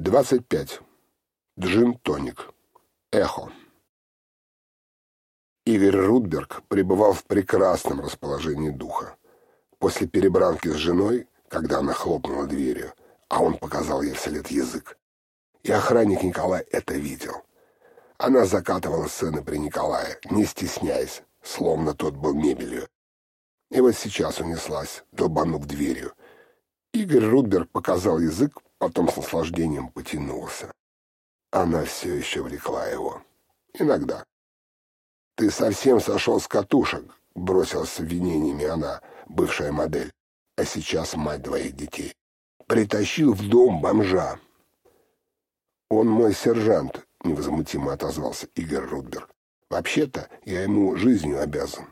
25. Джин-тоник. Эхо. Игорь Рудберг пребывал в прекрасном расположении духа. После перебранки с женой, когда она хлопнула дверью, а он показал ей вслед язык, и охранник Николай это видел. Она закатывала сцены при Николае, не стесняясь, словно тот был мебелью. И вот сейчас унеслась, долбанув дверью. Игорь Рудберг показал язык, потом с наслаждением потянулся. Она все еще влекла его. Иногда. «Ты совсем сошел с катушек», — бросилась с обвинениями она, бывшая модель, а сейчас мать двоих детей. «Притащил в дом бомжа». «Он мой сержант», — невозмутимо отозвался Игорь Рудберг. «Вообще-то я ему жизнью обязан».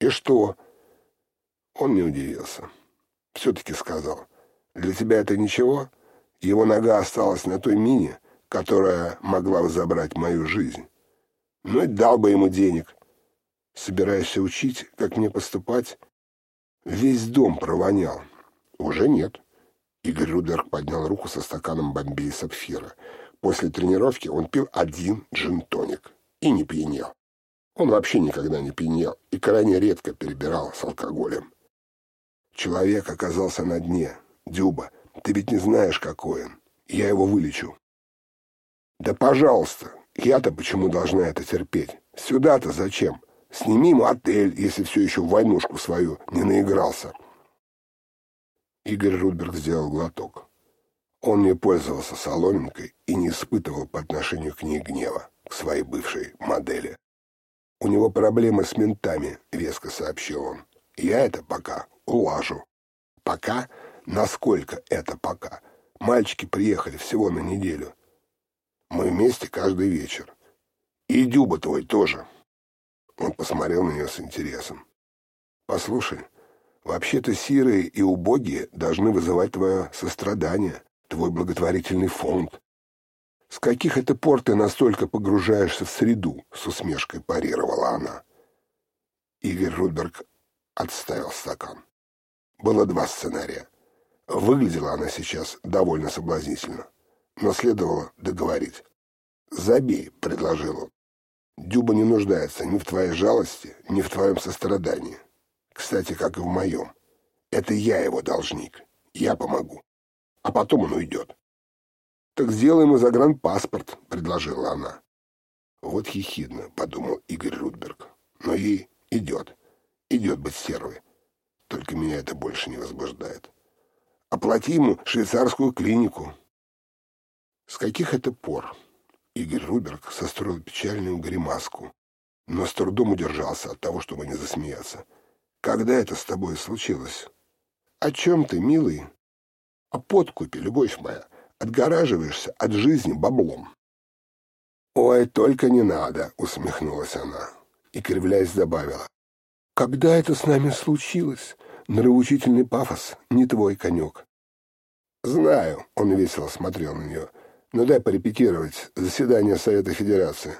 «И что?» Он не удивился. Все-таки сказал. «Для тебя это ничего?» Его нога осталась на той мине, которая могла забрать мою жизнь. Ну и дал бы ему денег. Собираешься учить, как мне поступать? Весь дом провонял. Уже нет. Игорь Рудерг поднял руку со стаканом бомбей сапфира. После тренировки он пил один джин-тоник и не пьянел. Он вообще никогда не пьянел и крайне редко перебирал с алкоголем. Человек оказался на дне. Дюба — ты ведь не знаешь, какой он. Я его вылечу. Да пожалуйста. Я-то почему должна это терпеть? Сюда-то зачем? Сними ему отель, если все еще в войнушку свою не наигрался. Игорь Рудберг сделал глоток. Он не пользовался соломинкой и не испытывал по отношению к ней гнева, к своей бывшей модели. «У него проблемы с ментами», — веско сообщил он. «Я это пока улажу. Пока Насколько это пока? Мальчики приехали всего на неделю. Мы вместе каждый вечер. И Дюба твой тоже. Он посмотрел на нее с интересом. Послушай, вообще-то сирые и убогие должны вызывать твое сострадание, твой благотворительный фонд. С каких это пор ты настолько погружаешься в среду? С усмешкой парировала она. Игорь Рудберг отставил стакан. Было два сценария. Выглядела она сейчас довольно соблазнительно, но следовало договорить. «Забей», — предложил он. «Дюба не нуждается ни в твоей жалости, ни в твоем сострадании. Кстати, как и в моем. Это я его должник. Я помогу. А потом он уйдет». «Так сделай ему загранпаспорт», — предложила она. «Вот хихидно», — подумал Игорь Рудберг. «Но ей идет. Идет быть стервой. Только меня это больше не возбуждает». Оплати ему швейцарскую клинику. С каких это пор? Игорь Руберг состроил печальную гримаску, но с трудом удержался от того, чтобы не засмеяться. Когда это с тобой случилось? О чем ты, милый? О подкупе, любовь моя. Отгораживаешься от жизни баблом. «Ой, только не надо!» — усмехнулась она и, кривляясь, добавила. «Когда это с нами случилось? Нравоучительный пафос — не твой конек. Знаю, он весело смотрел на нее. Но дай порепетировать заседание Совета Федерации.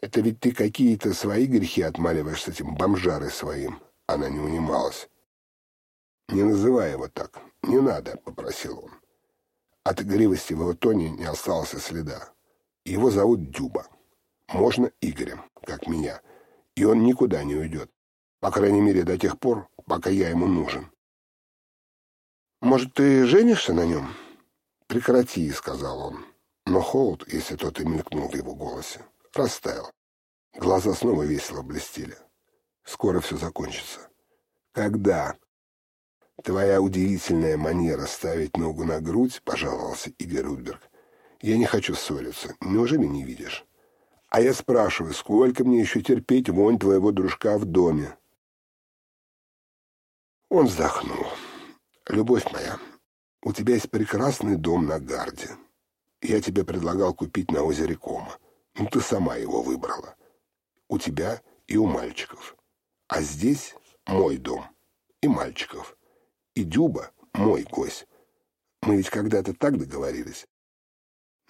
Это ведь ты какие-то свои грехи отмаливаешь с этим бомжарой своим. Она не унималась. Не называй его так. Не надо, попросил он. От игривости в его тоне не осталось и следа. Его зовут Дюба. Можно Игорем, как меня. И он никуда не уйдет. По крайней мере, до тех пор, пока я ему нужен. «Может, ты женишься на нем?» «Прекрати», — сказал он. Но холод, если тот и мелькнул в его голосе, растаял. Глаза снова весело блестели. «Скоро все закончится». «Когда?» «Твоя удивительная манера ставить ногу на грудь», — пожаловался Игорь Рудберг. «Я не хочу ссориться. Неужели не видишь?» «А я спрашиваю, сколько мне еще терпеть вонь твоего дружка в доме?» Он вздохнул. «Любовь моя, у тебя есть прекрасный дом на Гарде. Я тебе предлагал купить на озере Кома. но ты сама его выбрала. У тебя и у мальчиков. А здесь мой дом. И мальчиков. И Дюба мой гость. Мы ведь когда-то так договорились».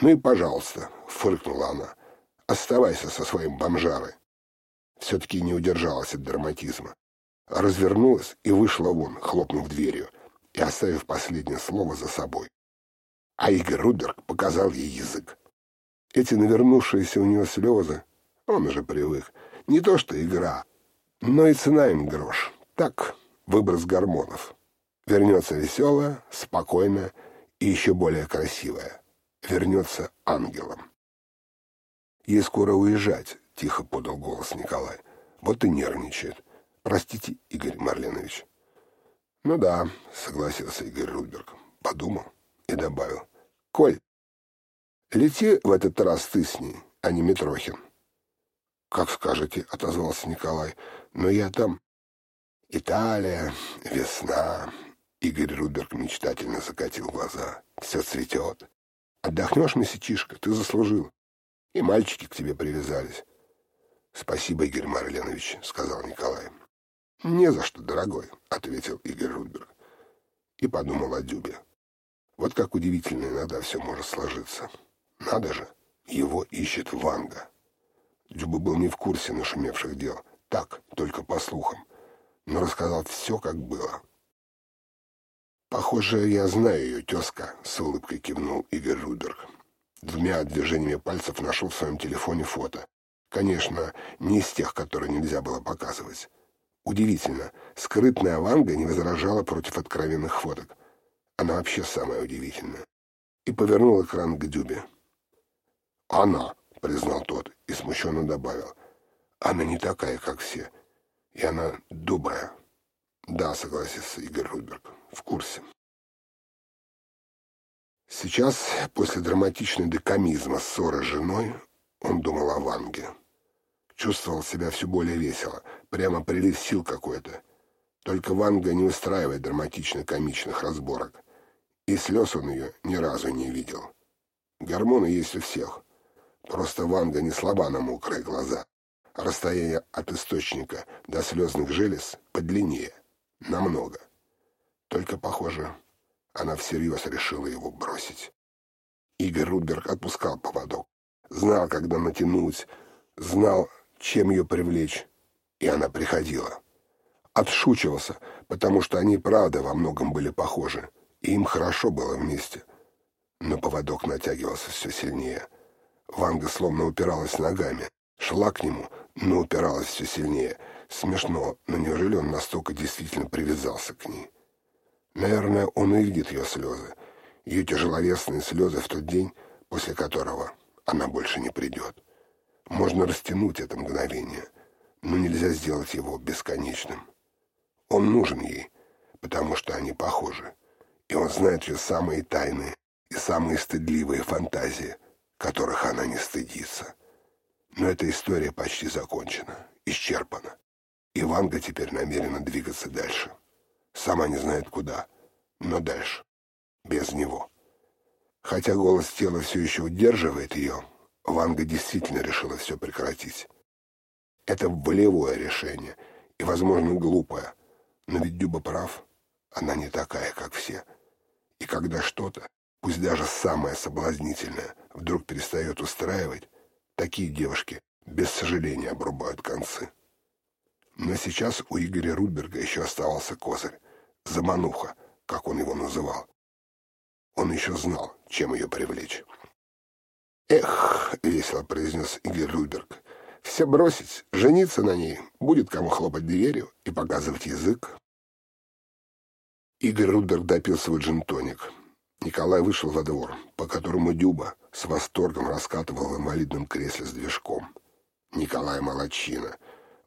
«Ну и пожалуйста», — фыркнула она, — «оставайся со своим бомжарой». Все-таки не удержалась от драматизма развернулась и вышла вон, хлопнув дверью и оставив последнее слово за собой. А Игорь Рудберг показал ей язык. Эти навернувшиеся у него слезы, он уже привык. Не то что игра, но и цена им грош. Так, выброс гормонов. Вернется веселая, спокойная и еще более красивая. Вернется ангелом. Ей скоро уезжать, — тихо подал голос Николай. Вот и нервничает. Простите, Игорь Марленович. Ну да, согласился Игорь Рудберг. Подумал и добавил. Коль, лети в этот раз ты с ней, а не Митрохин. Как скажете, отозвался Николай. Но я там... Италия, весна. Игорь Рудберг мечтательно закатил глаза. Все цветет. Отдохнешь, месячишка, ты заслужил. И мальчики к тебе привязались. «Спасибо, Игорь Марленович», — сказал Николай. «Не за что, дорогой», — ответил Игорь Рудберг. И подумал о Дюбе. Вот как удивительно иногда все может сложиться. Надо же, его ищет Ванга. Дюба был не в курсе нашумевших дел. Так, только по слухам. Но рассказал все, как было. «Похоже, я знаю ее, тезка», — с улыбкой кивнул Игорь Рудберг. Двумя движениями пальцев нашел в своем телефоне фото. Конечно, не из тех, которые нельзя было показывать. Удивительно, скрытная Ванга не возражала против откровенных фоток. Она вообще самая удивительная. И повернул экран к Дюбе. «Она», — признал тот и смущенно добавил, — «она не такая, как все, и она добрая». «Да», — согласился Игорь Рудберг, — «в курсе». Сейчас, после драматичной декамизма ссоры с женой, он думал о Ванге. Чувствовал себя все более весело, прямо прилив сил какой-то. Только Ванга не устраивает драматично-комичных разборок. И слез он ее ни разу не видел. Гормоны есть у всех. Просто Ванга не слаба на мокрые глаза. Расстояние от источника до слезных желез подлиннее. Намного. Только, похоже, она всерьез решила его бросить. Игорь Рудберг отпускал поводок знал, когда натянуть, знал, чем ее привлечь, и она приходила. Отшучивался, потому что они, правда, во многом были похожи, и им хорошо было вместе. Но поводок натягивался все сильнее. Ванга словно упиралась ногами, шла к нему, но упиралась все сильнее. Смешно, но неужели он настолько действительно привязался к ней? Наверное, он и видит ее слезы, ее тяжеловесные слезы в тот день, после которого она больше не придет. Можно растянуть это мгновение, но нельзя сделать его бесконечным. Он нужен ей, потому что они похожи, и он знает ее самые тайные и самые стыдливые фантазии, которых она не стыдится. Но эта история почти закончена, исчерпана. И Ванга теперь намерена двигаться дальше. Сама не знает куда, но дальше, без него. Хотя голос тела все еще удерживает ее, Ванга действительно решила все прекратить. Это волевое решение и, возможно, глупое. Но ведь Дюба прав. Она не такая, как все. И когда что-то, пусть даже самое соблазнительное, вдруг перестает устраивать, такие девушки без сожаления обрубают концы. Но сейчас у Игоря Рудберга еще оставался козырь. Замануха, как он его называл. Он еще знал, чем ее привлечь. «Эх!» — весело произнес Игорь Рудберг. «Все бросить, жениться на ней, будет кому хлопать дверью и показывать язык». Игорь Рудберг допил свой джин-тоник. Николай вышел во двор, по которому Дюба с восторгом раскатывал в инвалидном кресле с движком. Николай молодчина.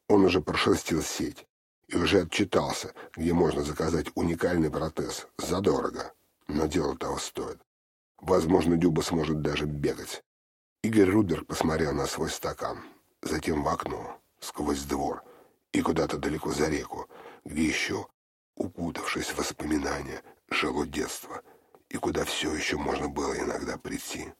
Он уже прошерстил сеть и уже отчитался, где можно заказать уникальный протез задорого но дело того стоит. Возможно, Дюба сможет даже бегать. Игорь Рудберг посмотрел на свой стакан, затем в окно, сквозь двор и куда-то далеко за реку, где еще, укутавшись в воспоминания, жило детство, и куда все еще можно было иногда прийти.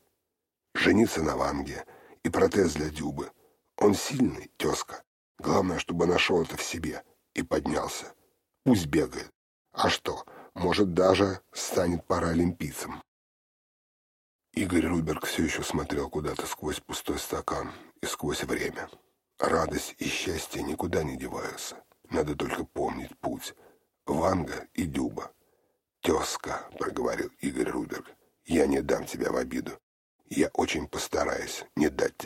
Жениться на Ванге и протез для Дюбы. Он сильный, тезка. Главное, чтобы нашел это в себе и поднялся. Пусть бегает. А что, может, даже станет паралимпийцем. Игорь Руберг все еще смотрел куда-то сквозь пустой стакан и сквозь время. Радость и счастье никуда не деваются. Надо только помнить путь. Ванга и Дюба. «Тезка», — проговорил Игорь Руберг, — «я не дам тебя в обиду. Я очень постараюсь не дать